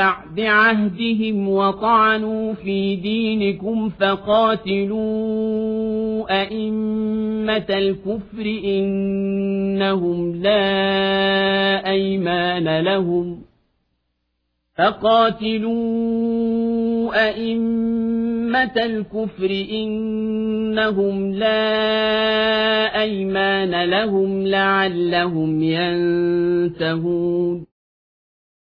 بعد عهدهم وطعنوا في دينكم فقاتلوا أئمة الكفر إنهم لا أيمان لهم فقاتلوا أئمة الكفر إنهم لا أيمان لهم لعلهم ينتهون